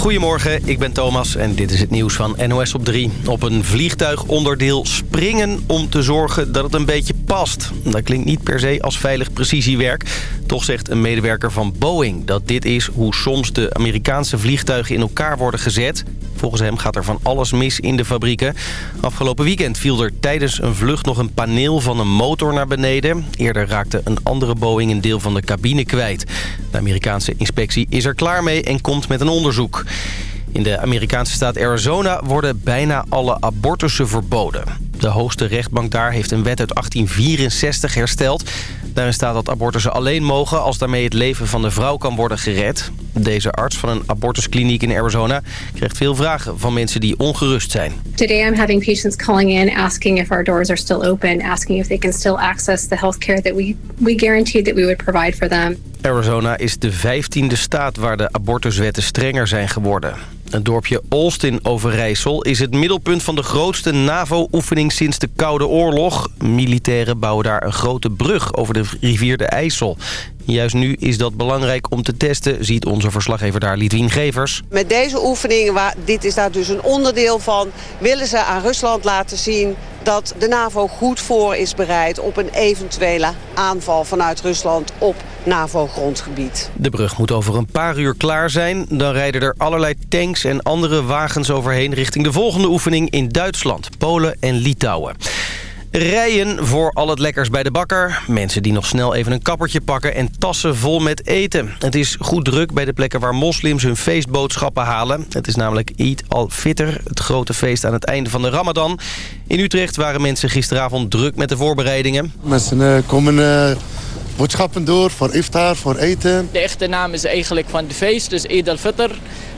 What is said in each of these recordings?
Goedemorgen, ik ben Thomas en dit is het nieuws van NOS op 3. Op een vliegtuigonderdeel springen om te zorgen dat het een beetje past. Dat klinkt niet per se als veilig precisiewerk. Toch zegt een medewerker van Boeing dat dit is hoe soms de Amerikaanse vliegtuigen in elkaar worden gezet. Volgens hem gaat er van alles mis in de fabrieken. Afgelopen weekend viel er tijdens een vlucht nog een paneel van een motor naar beneden. Eerder raakte een andere Boeing een deel van de cabine kwijt. De Amerikaanse inspectie is er klaar mee en komt met een onderzoek. In de Amerikaanse staat Arizona worden bijna alle abortussen verboden. De hoogste rechtbank daar heeft een wet uit 1864 hersteld. Daarin staat dat abortussen alleen mogen als daarmee het leven van de vrouw kan worden gered. Deze arts van een abortuskliniek in Arizona krijgt veel vragen van mensen die ongerust zijn. Today I'm having patients calling in asking if our doors are still open, asking if they can still access the health care that we, we guaranteed that we would provide for them. Arizona is de vijftiende staat waar de abortuswetten strenger zijn geworden. Het dorpje Olst in Overijssel is het middelpunt van de grootste NAVO-oefening sinds de Koude Oorlog. Militairen bouwen daar een grote brug over de rivier de IJssel. Juist nu is dat belangrijk om te testen, ziet onze verslaggever daar Lidwien Gevers. Met deze oefening, waar, dit is daar dus een onderdeel van... willen ze aan Rusland laten zien dat de NAVO goed voor is bereid... op een eventuele aanval vanuit Rusland op NAVO-grondgebied. De brug moet over een paar uur klaar zijn. Dan rijden er allerlei tanks en andere wagens overheen... richting de volgende oefening in Duitsland, Polen en Litouwen. Rijen voor al het lekkers bij de bakker. Mensen die nog snel even een kappertje pakken en tassen vol met eten. Het is goed druk bij de plekken waar moslims hun feestboodschappen halen. Het is namelijk Eid al-Fitr, het grote feest aan het einde van de Ramadan. In Utrecht waren mensen gisteravond druk met de voorbereidingen. Mensen uh, komen uh, boodschappen door voor iftar, voor eten. De echte naam is eigenlijk van de feest, dus Eid al-Fitr.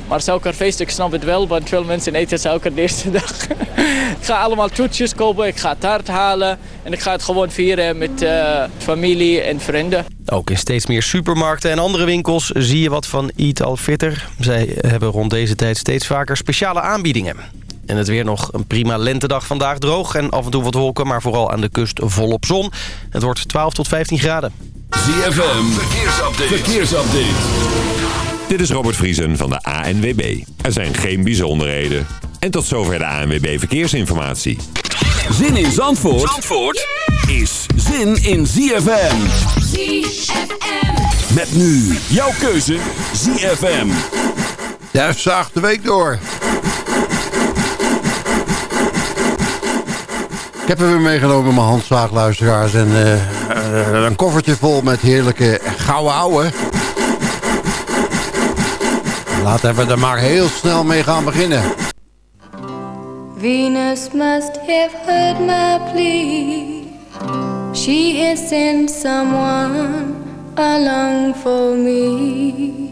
Maar suikerfeest, ik snap het wel, want veel mensen eten suiker de eerste dag. ik ga allemaal toetjes kopen, ik ga taart halen en ik ga het gewoon vieren met uh, familie en vrienden. Ook in steeds meer supermarkten en andere winkels zie je wat van Eat Al-Fitter. Zij hebben rond deze tijd steeds vaker speciale aanbiedingen. En het weer nog een prima lentedag vandaag droog en af en toe wat wolken, maar vooral aan de kust volop zon. Het wordt 12 tot 15 graden. ZFM, verkeersupdate. verkeersupdate. Dit is Robert Vriesen van de ANWB. Er zijn geen bijzonderheden. En tot zover de ANWB Verkeersinformatie. Zin in Zandvoort, Zandvoort is zin in ZFM. ZFM. Met nu jouw keuze ZFM. Duif zaagt de week door. Ik heb er weer meegenomen mijn handzaagluisteraars. En uh, een koffertje vol met heerlijke gouden ouwe. Laten we er maar heel snel mee gaan beginnen. Venus must have heard my plea. She has sent someone along for me.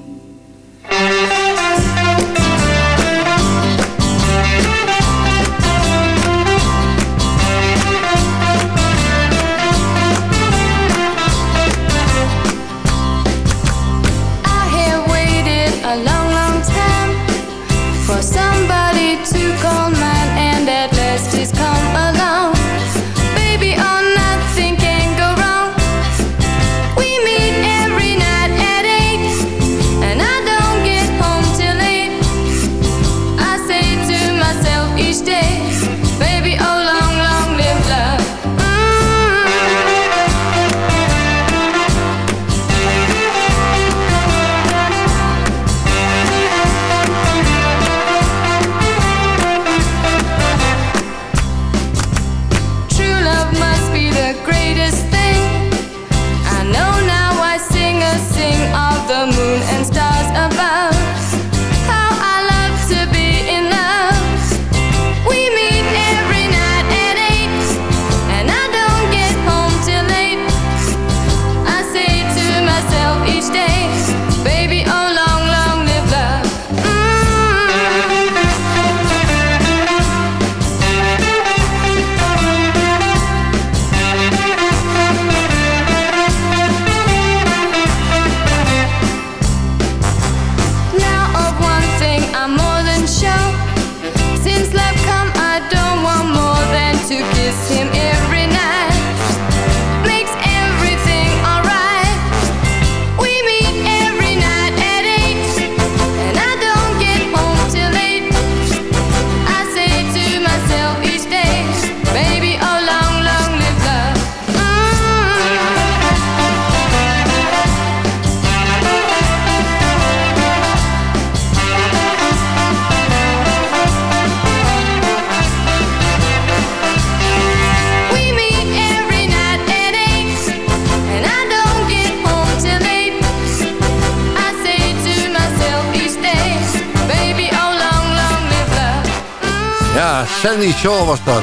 Sandy Shaw was dat.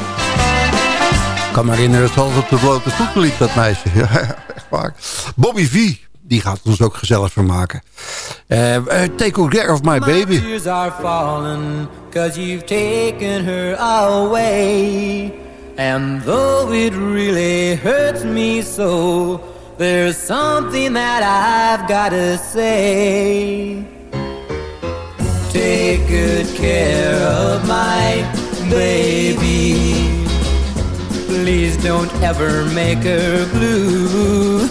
Ik kan me herinneren, het altijd op de blote voeten liep, dat meisje. Ja, echt waar. Bobby V, die gaat ons ook gezellig vermaken. Uh, uh, take good care of my baby. My tears are falling, cause you've taken her away. And though it really hurts me so, there's something that I've gotta say. Take good care of my baby. Please don't ever make her blue.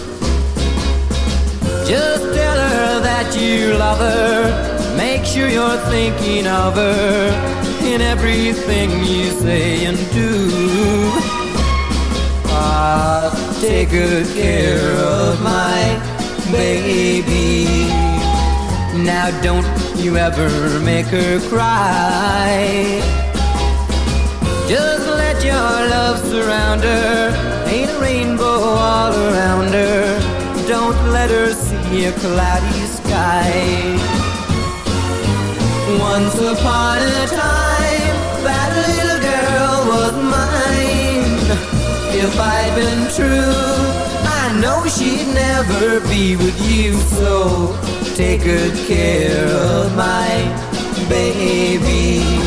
Just tell her that you love her. Make sure you're thinking of her in everything you say and do. Ah, take good care of my baby. Now don't you ever make her cry. Love surround her. Ain't a rainbow all around her. Don't let her see a cloudy sky. Once upon a time, that little girl was mine. If I'd been true, I know she'd never be with you. So take good care of my baby.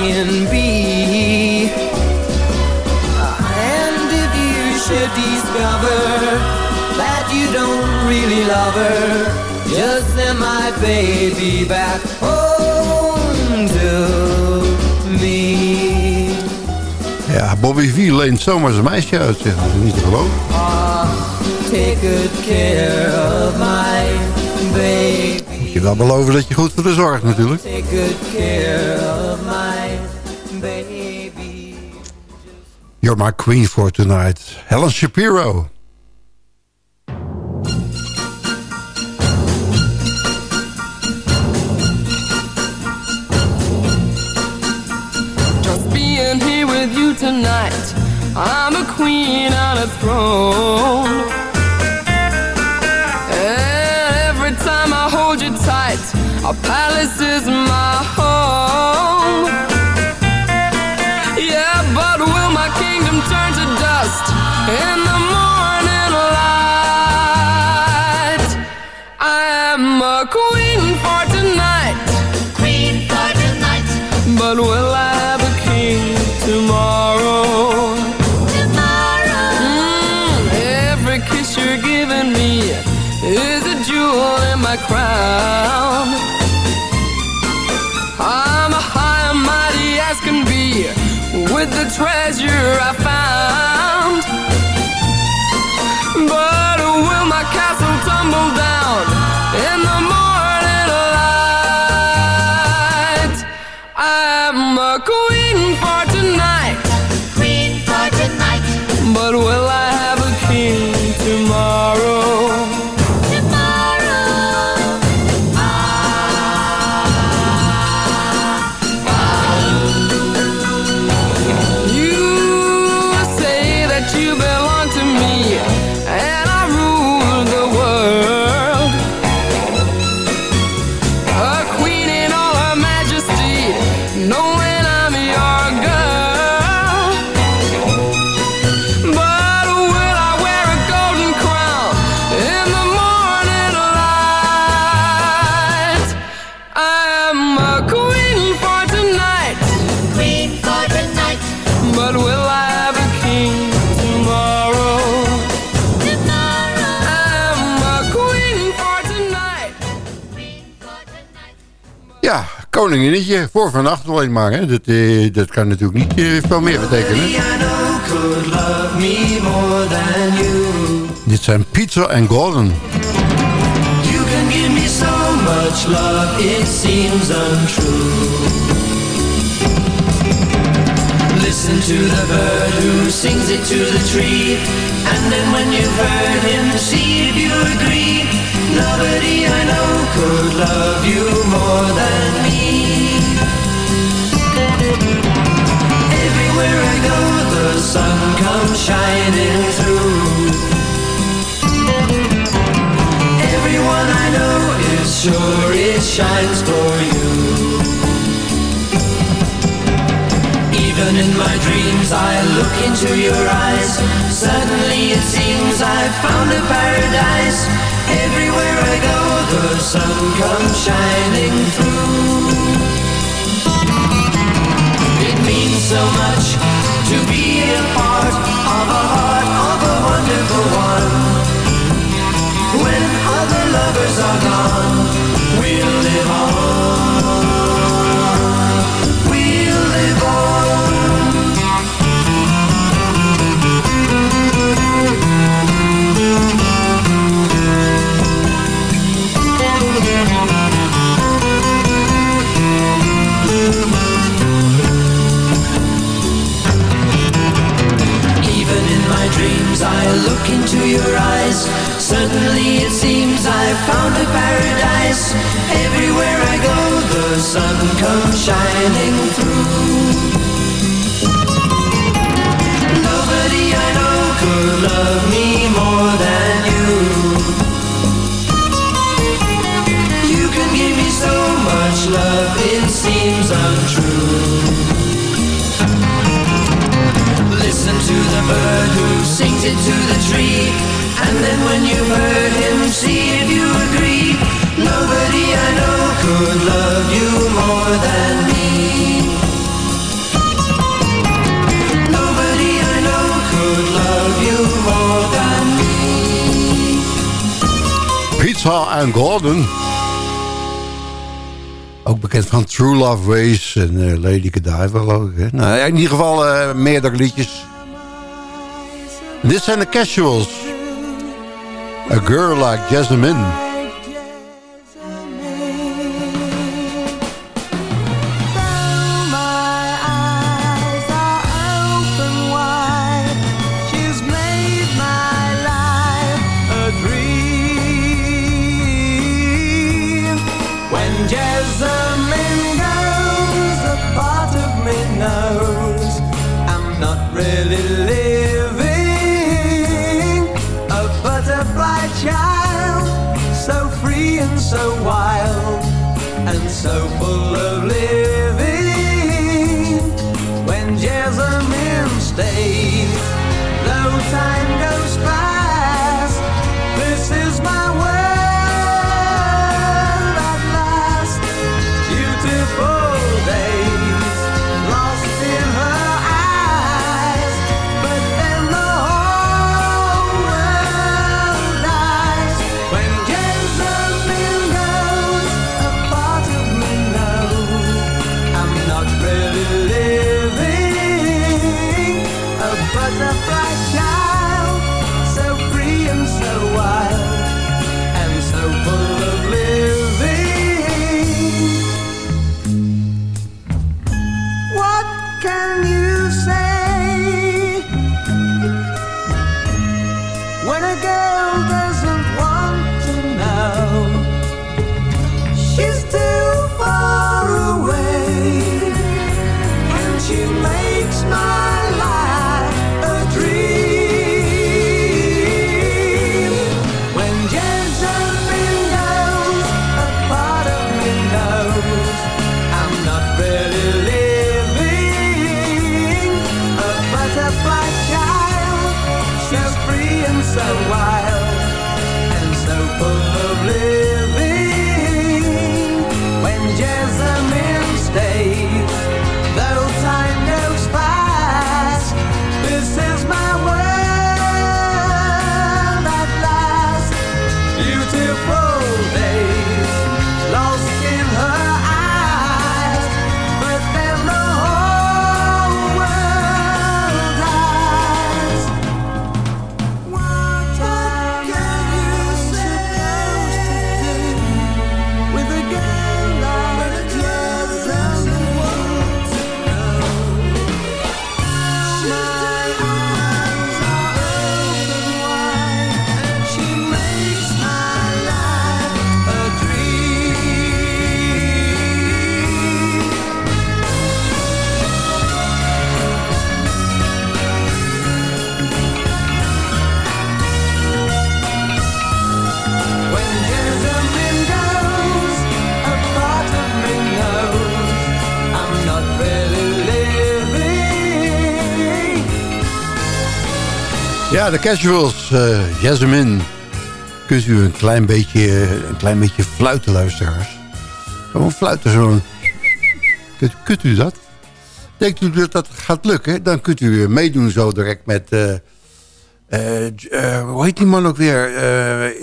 can be. And if you should discover that you don't really love her, just send my baby back home to me. Ja, Bobby V leent zomaar zijn meisje uit, zeg. Dat is niet te geloven. Take good care of my baby. Moet je wel beloven dat je goed voor de zorgt natuurlijk. Take good care of my You're my queen for tonight. Helen Shapiro. Just being here with you tonight. I'm a queen on a throne. And every time I hold you tight, our palace is my home. Am koninginnetje voor vannacht alleen maar. Hè. Dat, uh, dat kan natuurlijk niet uh, veel meer betekenen. Dit zijn Peter en Gordon. You can give me so much love, it seems untrue. Listen to the bird who sings it to the tree. And then when you've heard him, see if you agree. Nobody I know could love you more than me. Sun comes shining through. Everyone I know is sure it shines for you. Even in my dreams I look into your eyes Suddenly it seems I've found a paradise Everywhere I go the sun comes shining through It means so much to be a part of a heart of a wonderful one dreams I look into your eyes. Suddenly it seems I've found a paradise. Everywhere I go the sun comes shining through. Nobody I know could love me more than you. You can give me so much love it seems untrue Listen to the bird who sings it to the tree And then when you've heard him, see if you agree Nobody I know could love you more than me Nobody I know could love you more than me Pizza and Gordon. Ook bekend van True Love Race en eh, Lady Godiva geloof? Nou, in ieder geval eh, meerdere liedjes. Dit zijn de Casuals. A Girl Like Jasmine. She's so wild, and so full of living. When Jasmine stays, De Casuals, uh, Jasmine. Kunt u een klein beetje, een klein beetje fluiten, luisteraars? Gewoon fluiten zo. Kunt, kunt u dat? Denkt u dat dat gaat lukken? Dan kunt u meedoen zo direct met... Uh, uh, hoe heet die man ook weer?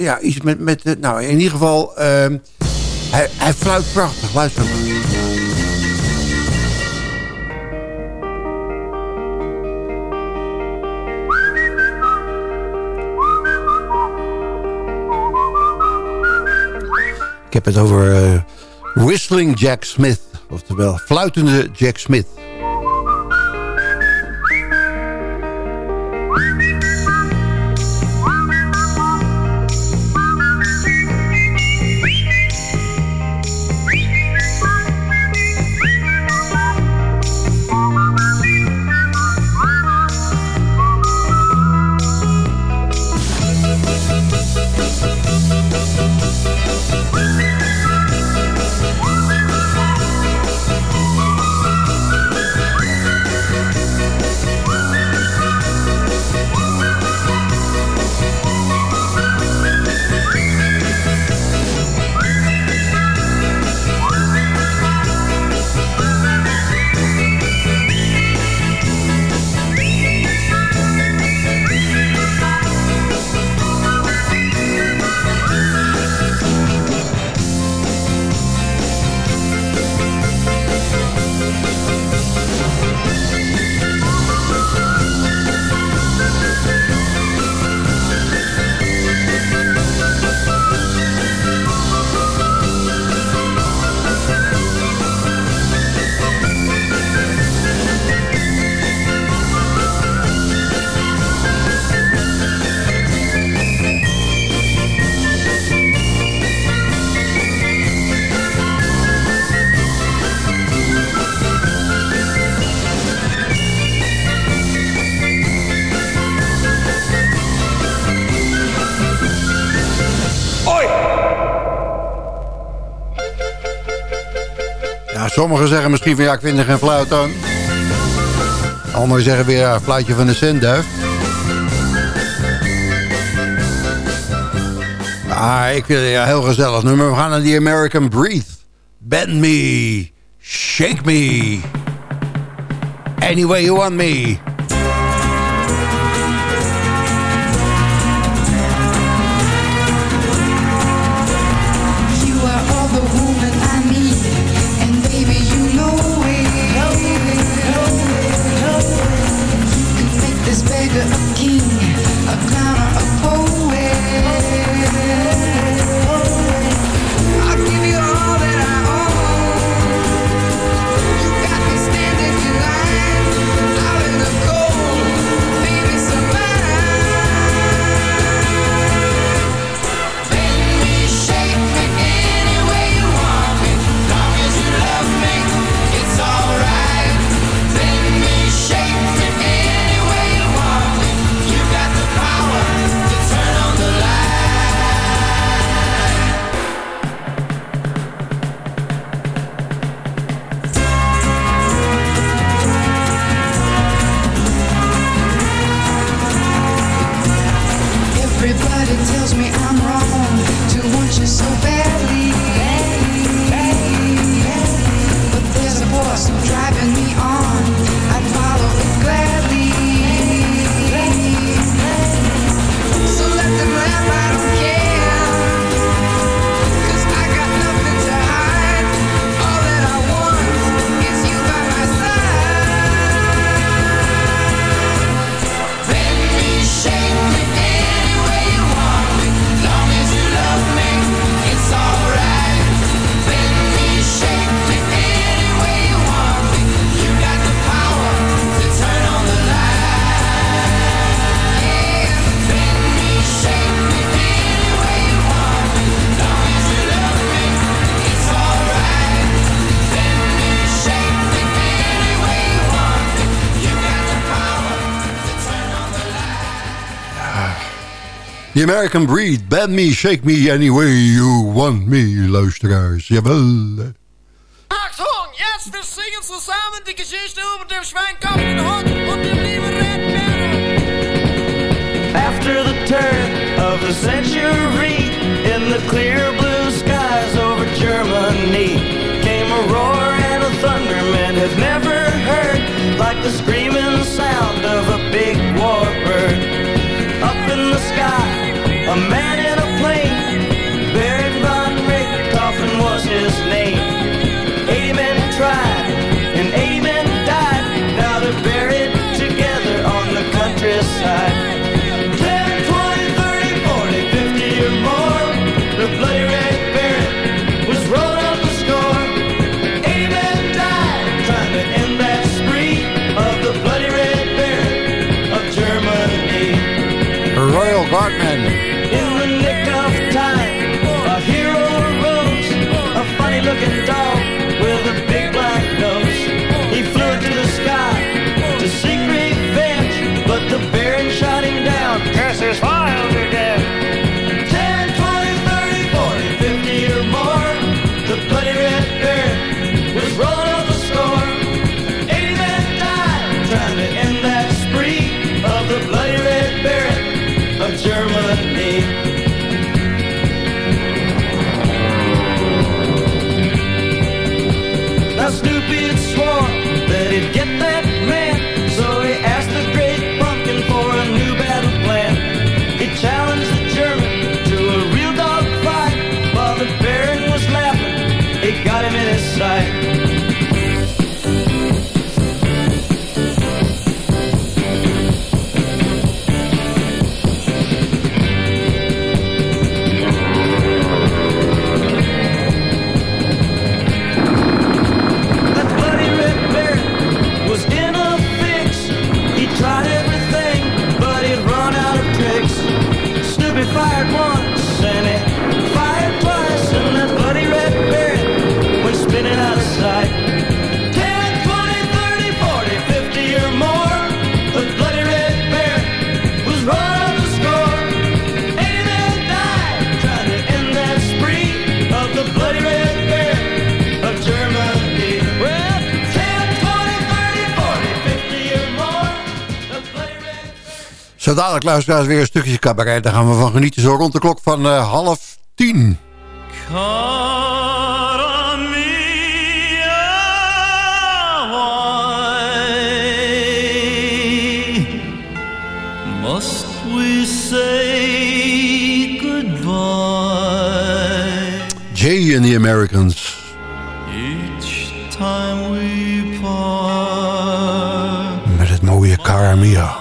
ja, iets met... met nou, in ieder geval... Hij, hij fluit prachtig. Luister maar. Heb het over uh, Whistling Jack Smith. Oftewel, fluitende Jack Smith. Sommigen zeggen misschien van ja, ik vind er geen fluit aan. Zeggen weer ja, fluitje van de zenduif. Ah, ik vind het ja, heel gezellig nummer. We gaan naar die American Breathe. Bend me, shake me, any way you want me. The American Breed, Bend Me, Shake Me Any Way You Want Me, luisteraars. Jawel. Achtung, jetzt wir singen zusammen die Geschichte über dem Schweinkopf, Hund und lieben Red After the turn of the century, in the clear blue skies over Germany, came a roar and a thunder man has never heard, like the screaming sound of a big war bird man Zo dadelijk luisteraars weer een stukje cabaret. Daar gaan we van genieten. Zo rond de klok van eh, half tien. Must we say goodbye? Jay and the Americans. Each time we part. Met het mooie Caramia.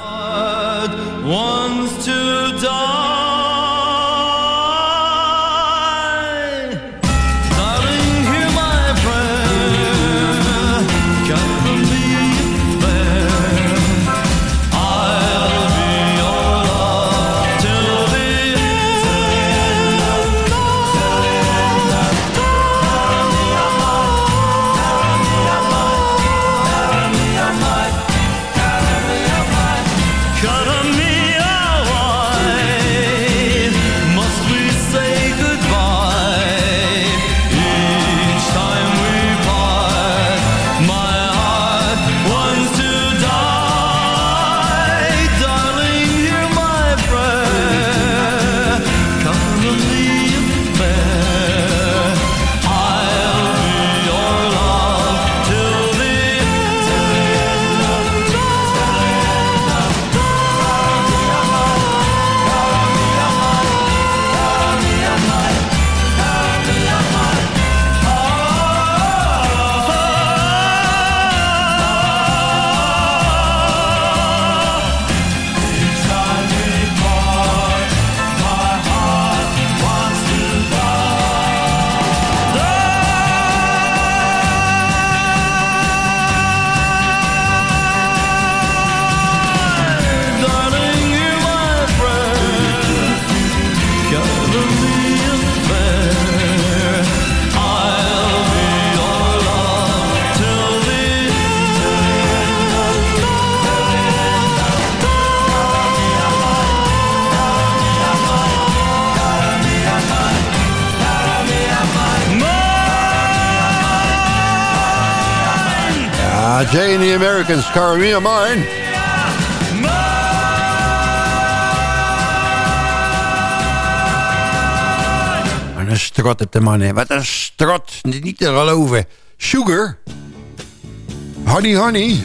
Americans, Carmina Mine. Wat een strot op de man, hè. Wat een strot. Niet te geloven. Sugar. Honey, honey.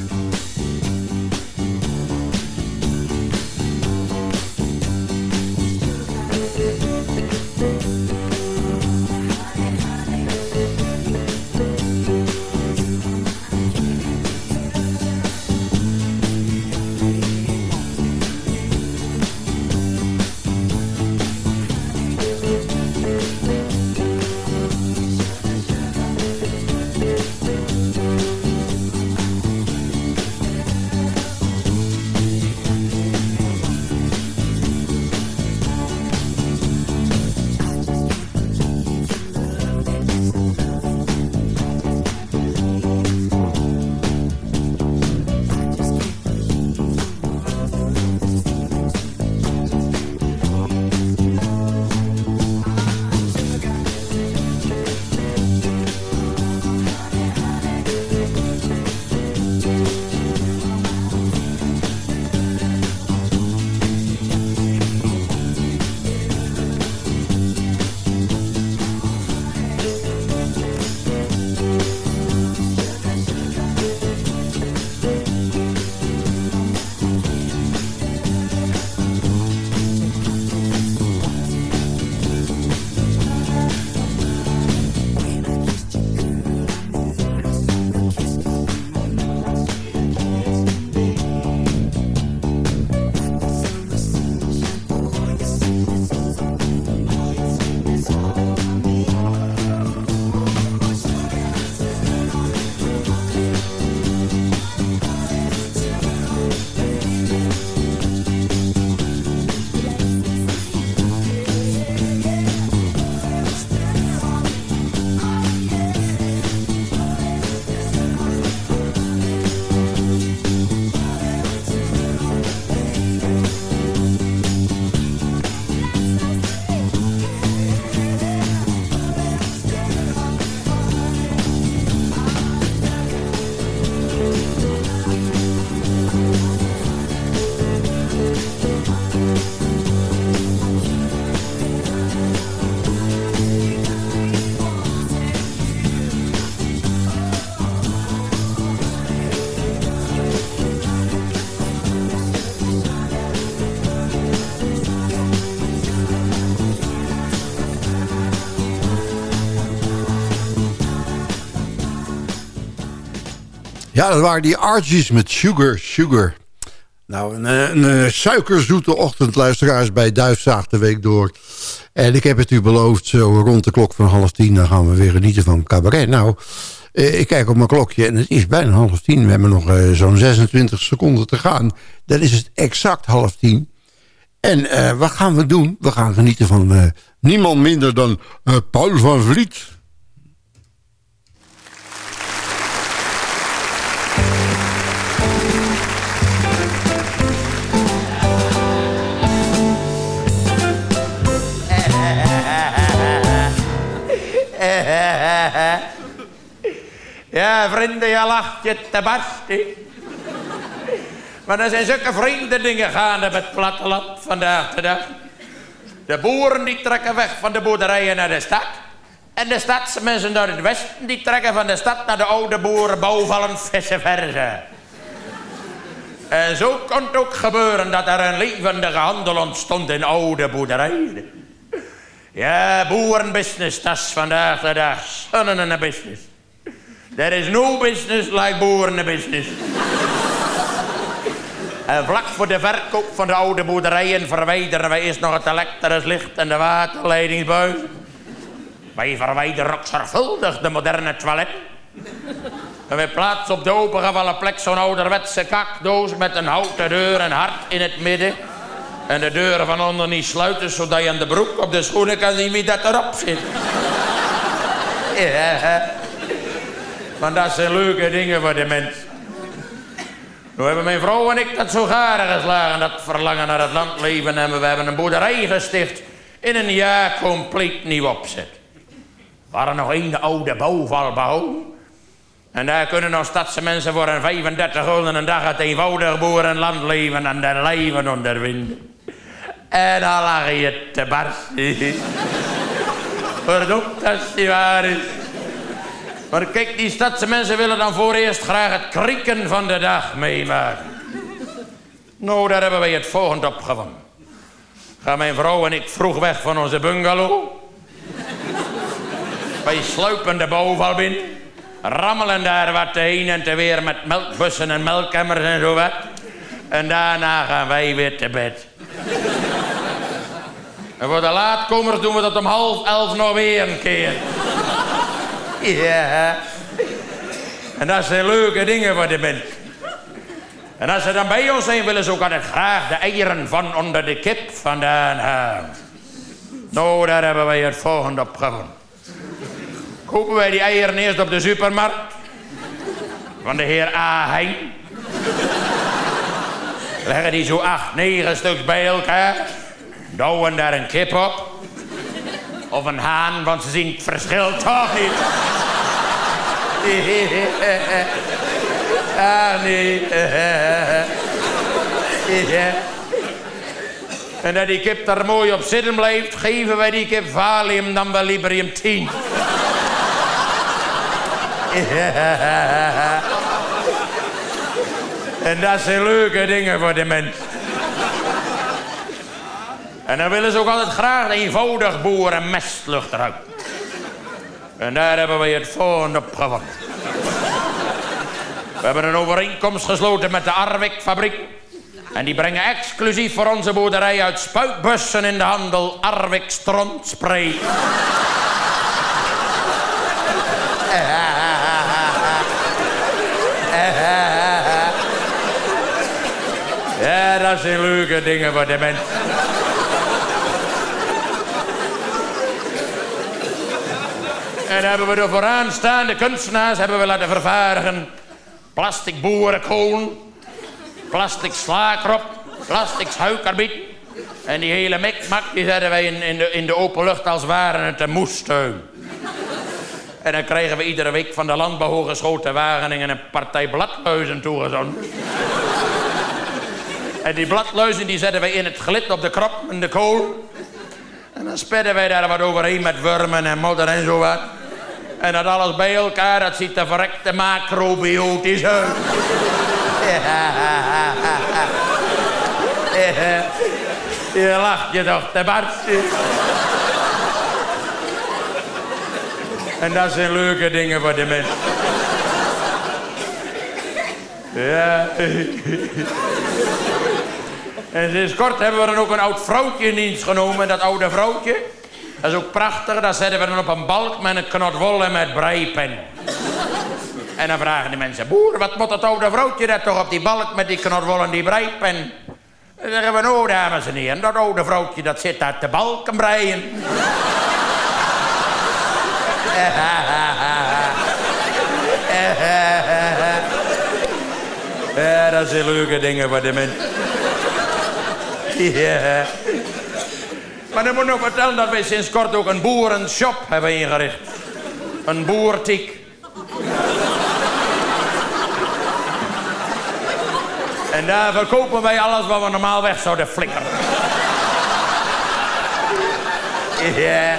Ja, dat waren die Archies met Sugar, Sugar. Nou, een, een, een suikerzoete ochtend, luisteraars, bij Duifzaag de week door. En ik heb het u beloofd, zo rond de klok van half tien... dan gaan we weer genieten van cabaret. Nou, eh, ik kijk op mijn klokje en het is bijna half tien. We hebben nog eh, zo'n 26 seconden te gaan. Dan is het exact half tien. En eh, wat gaan we doen? We gaan genieten van eh, niemand minder dan eh, Paul van Vliet... Ja, vrienden, je lacht je te barsten. Maar er zijn zulke vreemde dingen gaande op het platteland vandaag de dag. De boeren die trekken weg van de boerderijen naar de stad. En de stadsmensen naar het westen die trekken van de stad naar de oude boerenbouwvallen vice versa. En zo kon het ook gebeuren dat er een levendige handel ontstond in oude boerderijen. Ja, boerenbusiness, dat is vandaag de dag zonne business. There is no business like boerenbusiness. en vlak voor de verkoop van de oude boerderijen verwijderen wij eerst nog het elektrisch licht en de waterleidingsbuis. Wij verwijderen ook zorgvuldig de moderne toilet. En wij plaatsen op de opengevallen plek zo'n ouderwetse kakdoos met een houten deur en hart in het midden. En de deuren van onder niet sluiten, zodat je aan de broek op de schoenen kan zien wie dat erop zit. ja, want dat zijn leuke dingen voor de mens. Nu hebben mijn vrouw en ik dat zo garen geslagen, dat verlangen naar het landleven. En we hebben een boerderij gesticht in een jaar compleet nieuw opzet. We hadden nog één oude bouwval bouwen. En daar kunnen nog stadse mensen voor een 35 gulden een dag het eenvoudig boerenland leven en de leven ondervinden. En dan lag je te barsten. Verdomd als die waar is. Maar kijk, die stadse mensen willen dan voor eerst graag het krieken van de dag meemaken. Nou, daar hebben wij het volgende opgevangen. Gaan mijn vrouw en ik vroeg weg van onze bungalow. wij sluipen de bouwval binnen. Rammelen daar wat heen en te weer met melkbussen en melkemmers en zo wat. En daarna gaan wij weer te bed. En voor de laatkomers doen we dat om half elf nog weer een keer. Ja. En dat zijn leuke dingen voor de mensen. En als ze dan bij ons zijn, willen ze ook altijd graag de eieren van onder de kip vandaan halen. Nou, daar hebben wij het volgende op gewonnen. Kopen wij die eieren eerst op de supermarkt. Van de heer A. Heijn. Leggen die zo acht, negen stuks bij elkaar. Douwen daar een kip op. Of een haan, want ze zien het verschil toch niet. Ah, nee. En dat die kip daar mooi op zitten blijft, geven wij die kip Valium dan wel Librium 10. En dat zijn leuke dingen voor de mens. En dan willen ze ook altijd graag eenvoudig boeren mestlucht eruit. En daar hebben we het volgende op gewonnen. We hebben een overeenkomst gesloten met de Arwik-fabriek. En die brengen exclusief voor onze boerderij uit spuitbussen in de handel Arwik strontspray. Ja, dat zijn leuke dingen voor de mensen. En hebben we de vooraanstaande kunstenaars hebben we laten vervaardigen. Plastic boerenkool, plastic slaakrop, plastic suikerbiet. En die hele mikmak die zetten wij in, in, de, in de open lucht als waren het een moestuin. En dan krijgen we iedere week van de landbouwhogeschoten Wageningen een partij bladluizen toegezonden. en die bladluizen die zetten wij in het glid op de krop en de kool. En dan spedden wij daar wat overheen met wormen en modder en zo wat. En dat alles bij elkaar, dat ziet er verrekte macrobiotisch uit. Je lacht je toch te barsten. En dat zijn leuke dingen voor de mensen. Ja. En sinds kort hebben we dan ook een oud vrouwtje in dienst genomen. Dat oude vrouwtje, dat is ook prachtig. Dat zetten we dan op een balk met een knot wol en met breipen. En dan vragen de mensen, boer, wat moet dat oude vrouwtje dat toch op die balk met die knot wol en die breipen? Dan zeggen we, nou dames en heren, dat oude vrouwtje dat zit uit de balken breien. Ja, dat zijn leuke dingen voor de mensen. Ja. Maar dan moet ik nog vertellen dat wij sinds kort ook een boerenshop hebben ingericht. Een boertiek. En daar verkopen wij alles wat we normaal weg zouden flikkeren. Ja.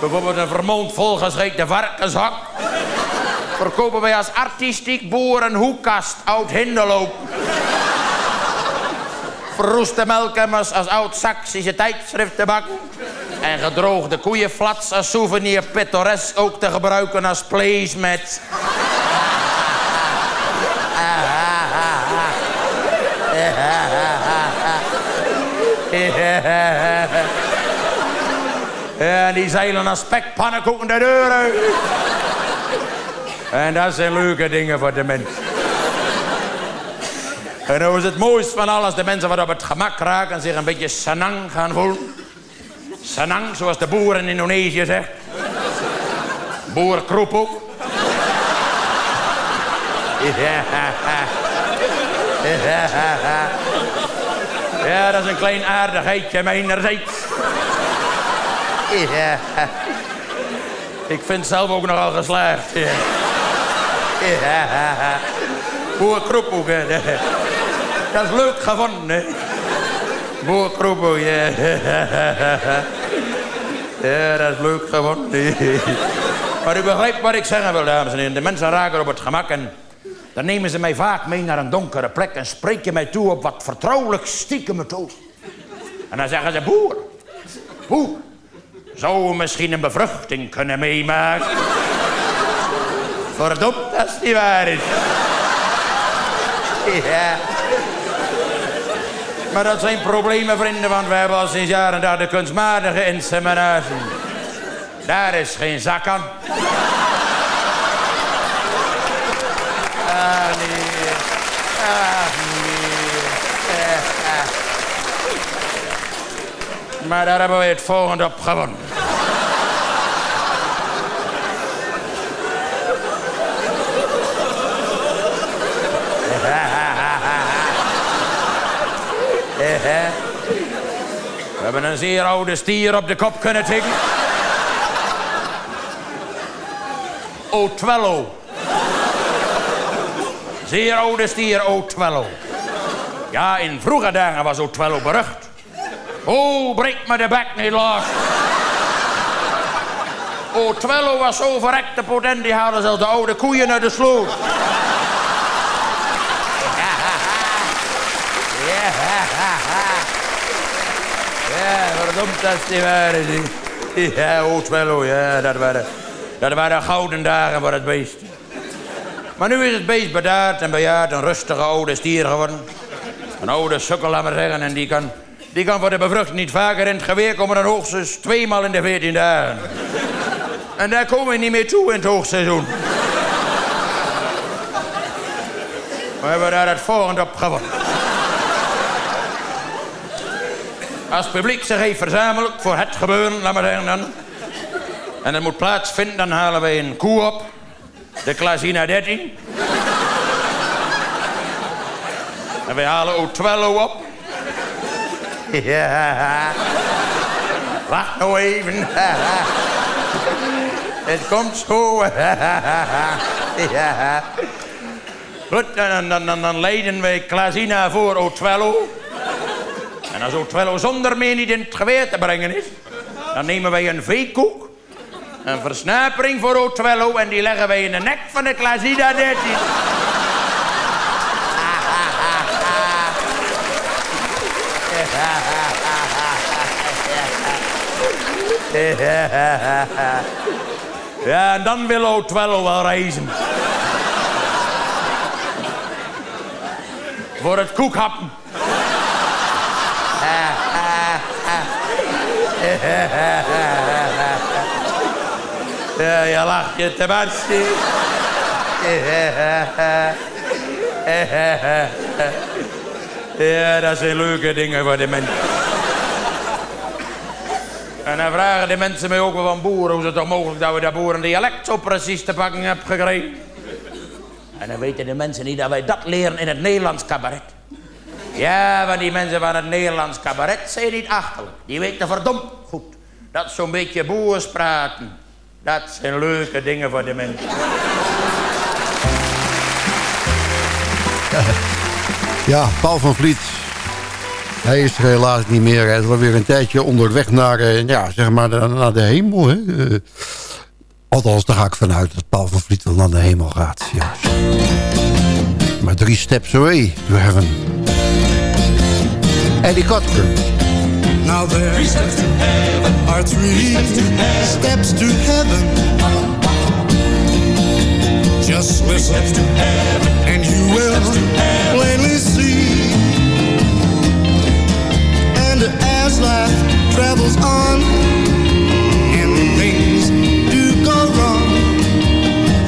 Bijvoorbeeld een vermond volgeschikte varkenshak. Verkopen wij als artistiek boerenhoekkast oud hinderloop. Verroeste melkemmers als oud-Saxische tijdschriftenbak. En gedroogde koeienflats als souvenir pittoresk ook te gebruiken als placement. Ja, die zeilen als spekpannenkoeken de deur. En dat zijn leuke dingen voor de mens. En nou is het mooist van alles, de mensen wat op het gemak raken... en zich een beetje sanang gaan voelen. Sanang, zoals de boer in Indonesië zegt. Boer kroepoek. Ja. dat is een klein aardigheidje mijnerzijds. Ja. Ik vind zelf ook nogal geslaagd. Ja. Ja. Boer kroepoek, hè. Dat is leuk gevonden. Boer kroepoek, ja. Ja, dat is leuk gewoon. maar u begrijpt wat ik zeggen wil, dames en heren. De mensen raken op het gemak en dan nemen ze mij vaak mee naar een donkere plek en spreken mij toe op wat vertrouwelijk stiekem toe. En dan zeggen ze, boer, boer, zou misschien een bevruchting kunnen meemaken? Verdomd als niet waar is. Ja. Maar dat zijn problemen, vrienden, want we hebben al sinds jaren daar de kunstmatige inseminatie. Daar is geen zak aan. Ah, nee. Ah, nee. Eh, ah. Maar daar hebben we het volgende op gewonnen. Hebben een zeer oude stier op de kop kunnen tikken. Otwello. Zeer oude stier Otwello. Ja, in vroege dagen was Otwello berucht. Oh, breek me de bek niet los. Otwello was zo verrekte potent, die haalde zelfs de oude koeien naar de sloot. Ja, verdomd als die waren. Ja, Otwello, ja, dat waren, dat waren gouden dagen voor het beest. Maar nu is het beest bedaard en bejaard, een rustige oude stier geworden. Een oude sukkel, laat maar zeggen, en die kan, die kan voor de bevruchting niet vaker in het geweer komen dan hoogstens tweemaal in de veertien dagen. En daar komen we niet meer toe in het hoogseizoen. We hebben daar het volgende op gewonnen. Als publiek zich heeft verzameld voor het gebeuren, laat maar zeggen dan. En het moet plaatsvinden, dan halen wij een koe op. De Klasina 13. En wij halen Otwello op. Ja. Wacht nou even. Het komt zo. Ja. Goed, dan, dan leiden wij Klasina voor Otwello. En als Otwello zonder meer niet in het geweer te brengen is... dan nemen wij een veekoek, een versnapering voor Otwello... en die leggen wij in de nek van de Klasina 13. Ja, en dan wil Otwello wel reizen. Voor het koekhappen. Ja, je lacht je te barsten. Ja, dat zijn leuke dingen voor de mensen. En dan vragen de mensen mij ook wel van boeren... hoe is het toch mogelijk dat we dat boerendialect zo precies te pakken hebben gekregen? En dan weten de mensen niet dat wij dat leren in het Nederlands cabaret. Ja, want die mensen van het Nederlands cabaret zijn niet achterlijk. Die weten verdomd goed dat zo'n beetje boers praten. Dat zijn leuke dingen voor de mensen. Ja, Paul van Vliet. Hij is er helaas niet meer. Hij is alweer een tijdje onderweg naar, eh, ja, zeg maar, naar de hemel. Hè? Eh, althans, daar ga ik vanuit dat Paul van Vliet wel naar de hemel gaat. Ja. Maar drie steps away to heaven. Eddie Kotker. Now there Three steps to heaven. are three steps to heaven. steps to heaven. Just listen to heaven. and you will steps to heaven. plainly see. And as life travels on and things do go wrong,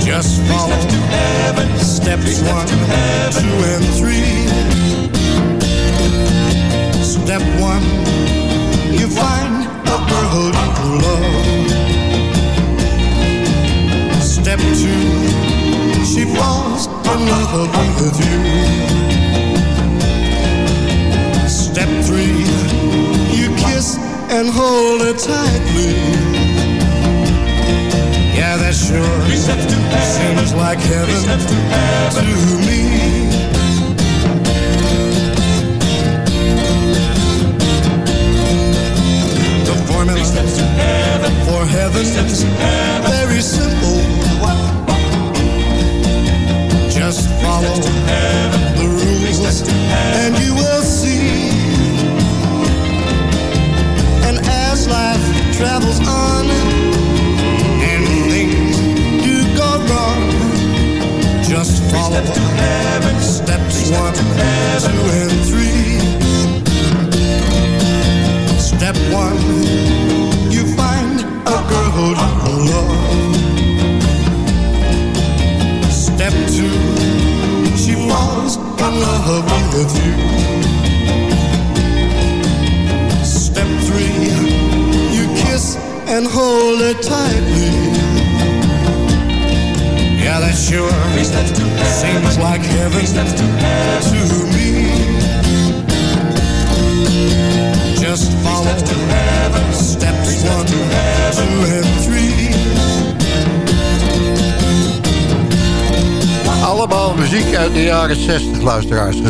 just follow steps to heaven. steps one, to heaven. two, and three. Step one, you find a girl you love. Step two, she falls in love with you. Step three, you kiss and hold her tightly. Yeah, that sure Three steps to heaven. seems like heaven. to me. Formula For heaven's very simple.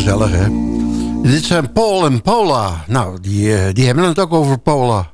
Hè? Dit zijn Paul en Paula. Nou, die, eh, die hebben het ook over Paula.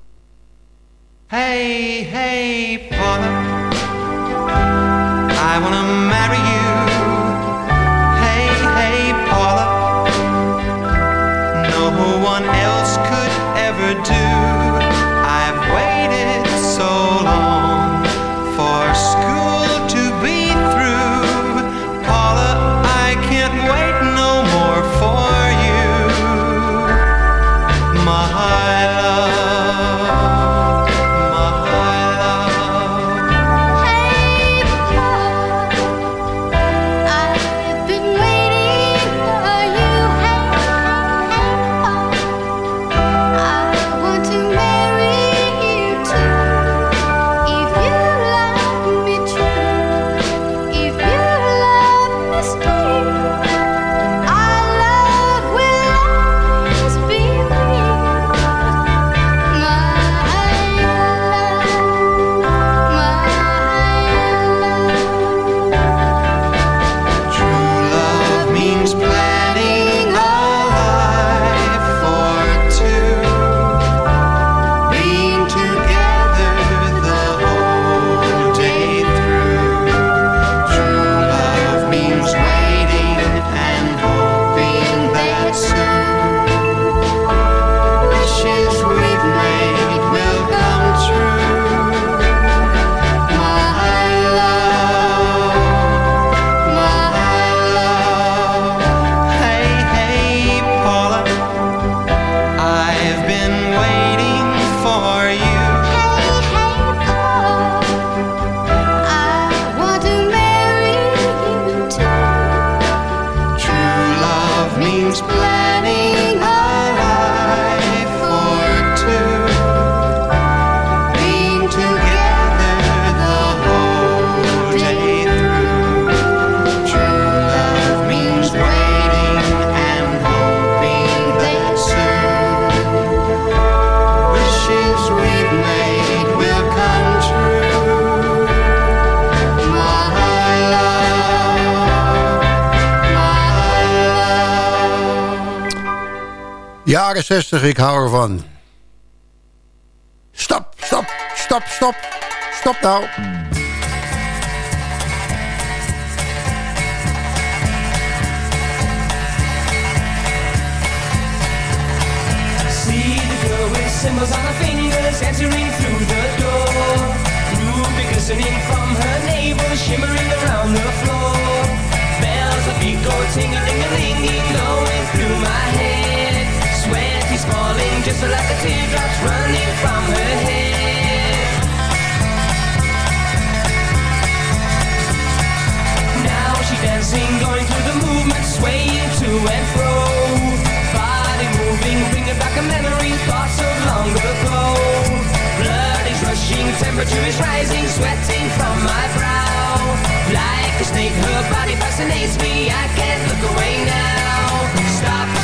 Jaren 60, ik hou ervan. Stop, stop, stop, stop. Stop nou. See the girl with symbols on her fingers entering through the door. Ruby glistening from her navel, shimmering around the floor. Bells of feet go ting-a-ling-a-linging, going through my head. Is falling just like the teardrops running from her head. Now she dancing, going through the movement, swaying to and fro. Body moving, bringing back a memory, thoughts of long ago. Blood is rushing, temperature is rising, sweating from my brow. Like a snake, her body fascinates me, I can't look away now. Stop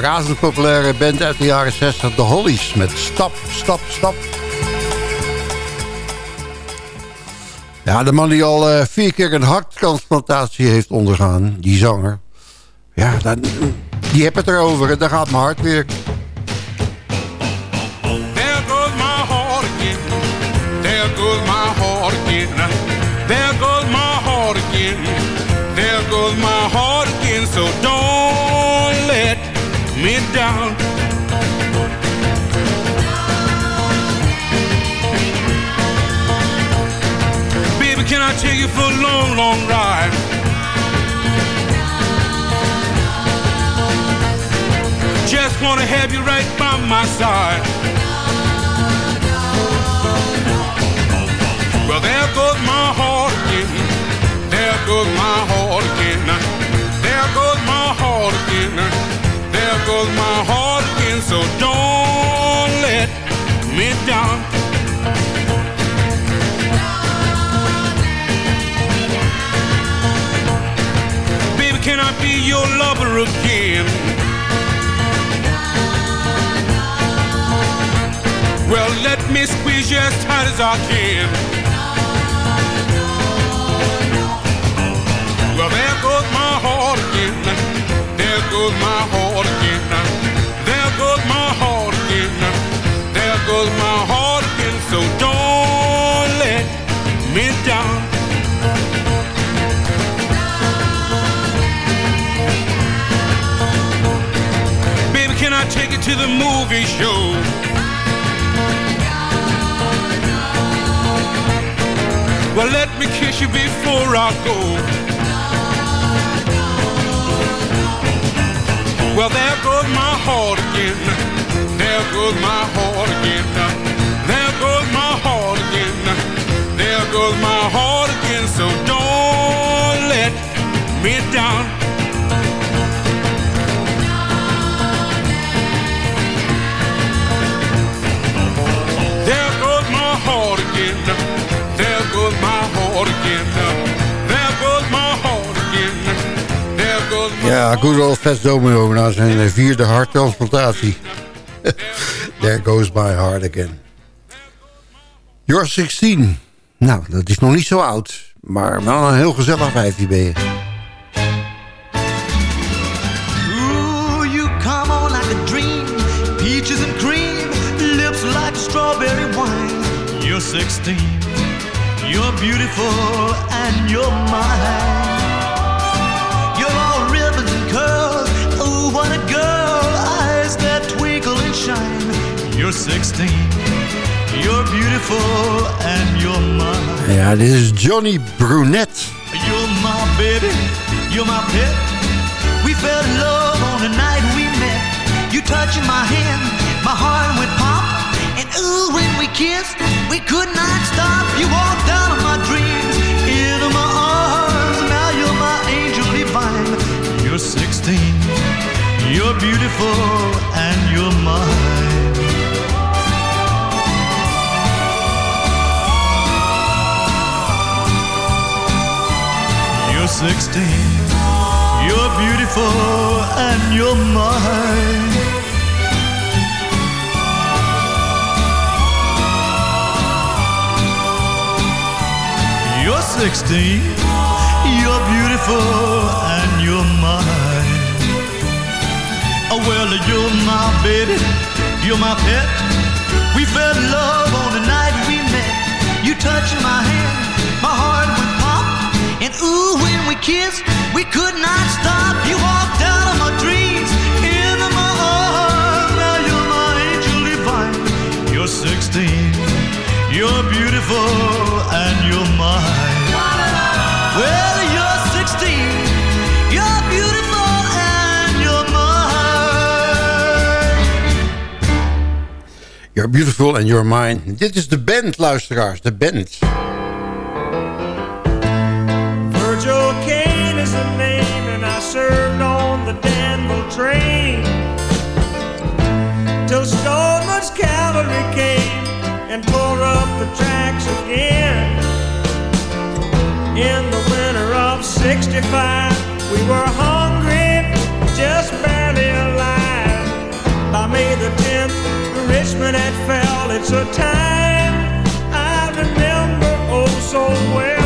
een razend populaire band uit de jaren 60, de Hollies. Met Stap, Stap, Stap. Ja, de man die al eh, vier keer een harttransplantatie heeft ondergaan, die zanger. Ja, dan, die heb het erover daar gaat mijn hart weer. There goes my heart again. There goes my heart again. There goes my heart again. There goes my heart again. So don't down. Baby, can I take you for a long, long ride? Just wanna have you right by my side. Well, there goes my heart again. There goes my heart again. There goes my heart again. There my heart again. So don't let me down. Baby, can I be your lover again? Well, let me squeeze you as tight as I can. Goes my heart again. There goes my heart again. There goes my heart again. So don't let me down. Baby, can I take you to the movie show? Well, let me kiss you before I go. Well, there goes my heart again. There goes my heart again. There goes my heart again. There goes my heart again. So don't let me down. There goes my heart again. There goes my heart again. Ja, good old Fats Domino na zijn eh, vierde harttransplantatie. There goes my heart again. You're 16. Nou, dat is nog niet zo oud. Maar wel een heel gezellig wijfje ben je. Ooh, you come on like a dream. Peaches and cream, lips like strawberry wine. You're 16. You're beautiful and you're mine. You're 16. You're beautiful and you're mine. Ja, dit is Johnny Brunette. You're my baby, you're my pet. We fell in love on the night we met. You touching my hand, my heart went pop. And ooh, when we kissed, we could not stop. You walked out of my dreams, into my arms. Now you're my angel divine. You're 16, you're beautiful and you're mine. 16, you're beautiful and you're mine. You're 16, you're beautiful and you're mine. Oh, well, you're my baby, you're my pet. We fell in love on the night we met. You touched my hand, my heart. And ooh, when we kissed, we could not stop. You walked out of my dreams, into my arms. Now you're my angel divine. You're 16, you're beautiful, and you're mine. Well, you're 16, you're beautiful, and you're mine. You're beautiful and you're mine. Dit is de band, luisteraars. De band. Train. Till Stoneman's cavalry came and tore up the tracks again. In the winter of 65, we were hungry, just barely alive. By May the 10th, Richmond had fell. It's a time I remember oh so well.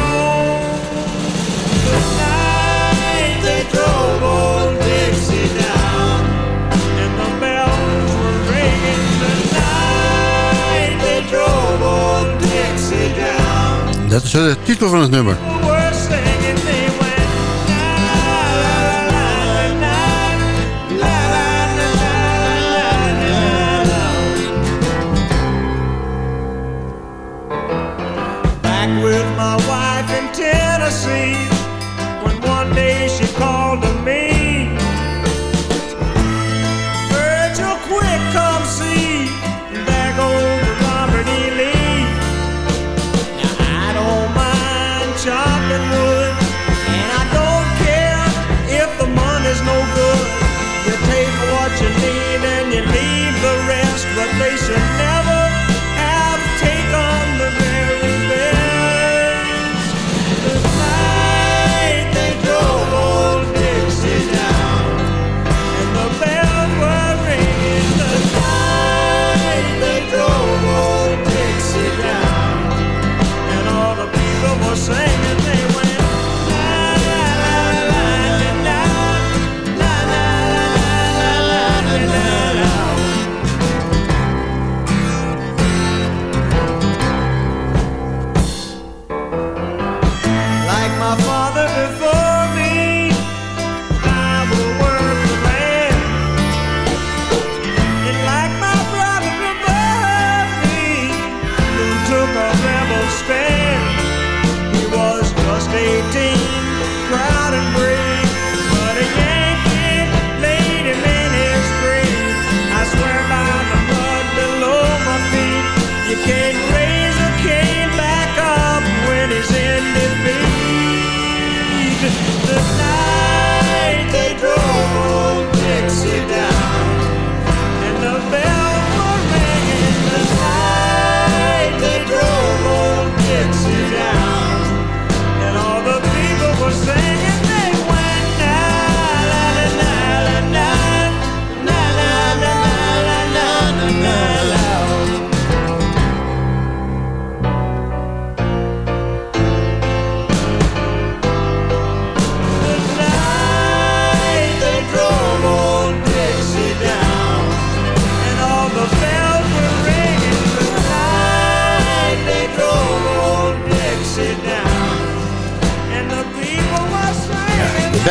Dat is eh, de titel van het nummer. Back with my wife in Tennessee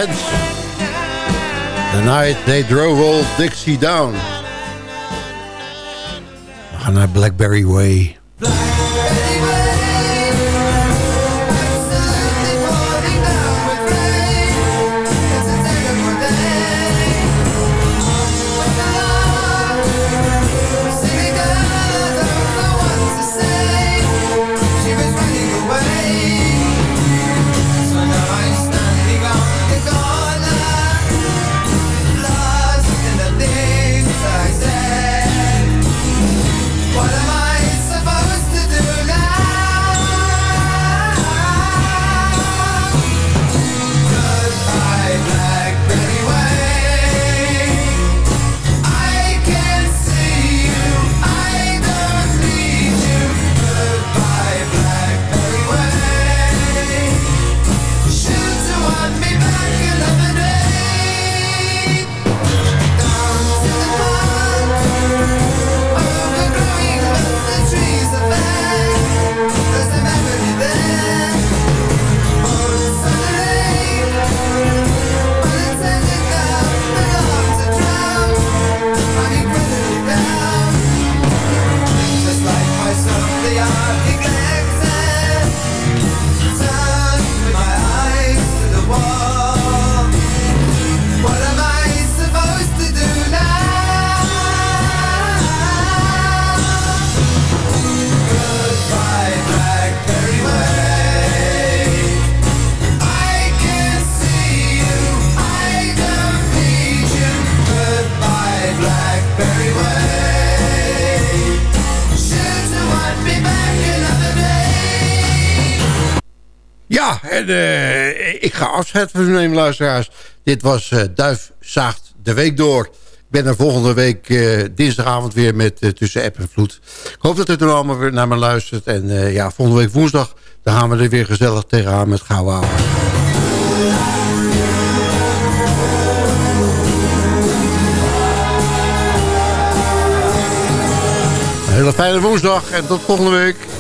band. The night they drove old Dixie down. We gaan naar Blackberry Way. U nemen, luisteraars. Dit was eh, Duif Zaagt de Week Door. Ik ben er volgende week eh, dinsdagavond weer met eh, Tussen App en Vloed. Ik hoop dat u er allemaal weer naar me luistert. En ja, volgende week woensdag... dan gaan we er weer gezellig tegenaan met Ouwe. Een hele fijne woensdag en tot volgende week.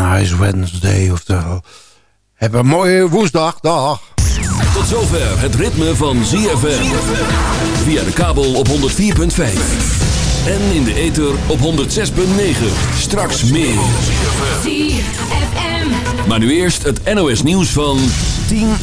Nice Wednesday. Oftewel, heb een mooie woensdag. Dag. Tot zover het ritme van ZFM. Via de kabel op 104.5. En in de ether op 106.9. Straks meer. Maar nu eerst het NOS nieuws van 10 uur.